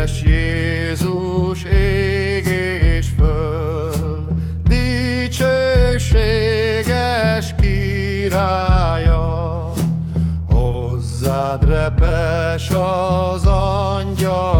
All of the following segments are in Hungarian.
Édes Jézus, ég és föl, dicsőséges királya, hozzád repes az angyal.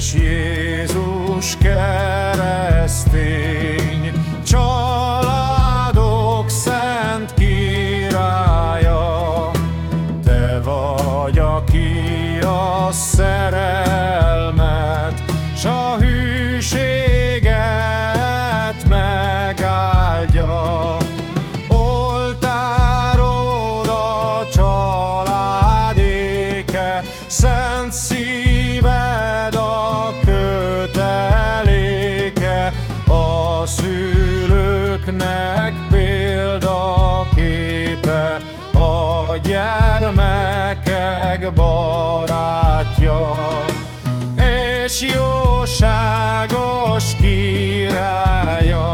Kedves Jézus keresztény, családok szent királya, Te vagy, aki a szeret. barátja, és jóságos királya.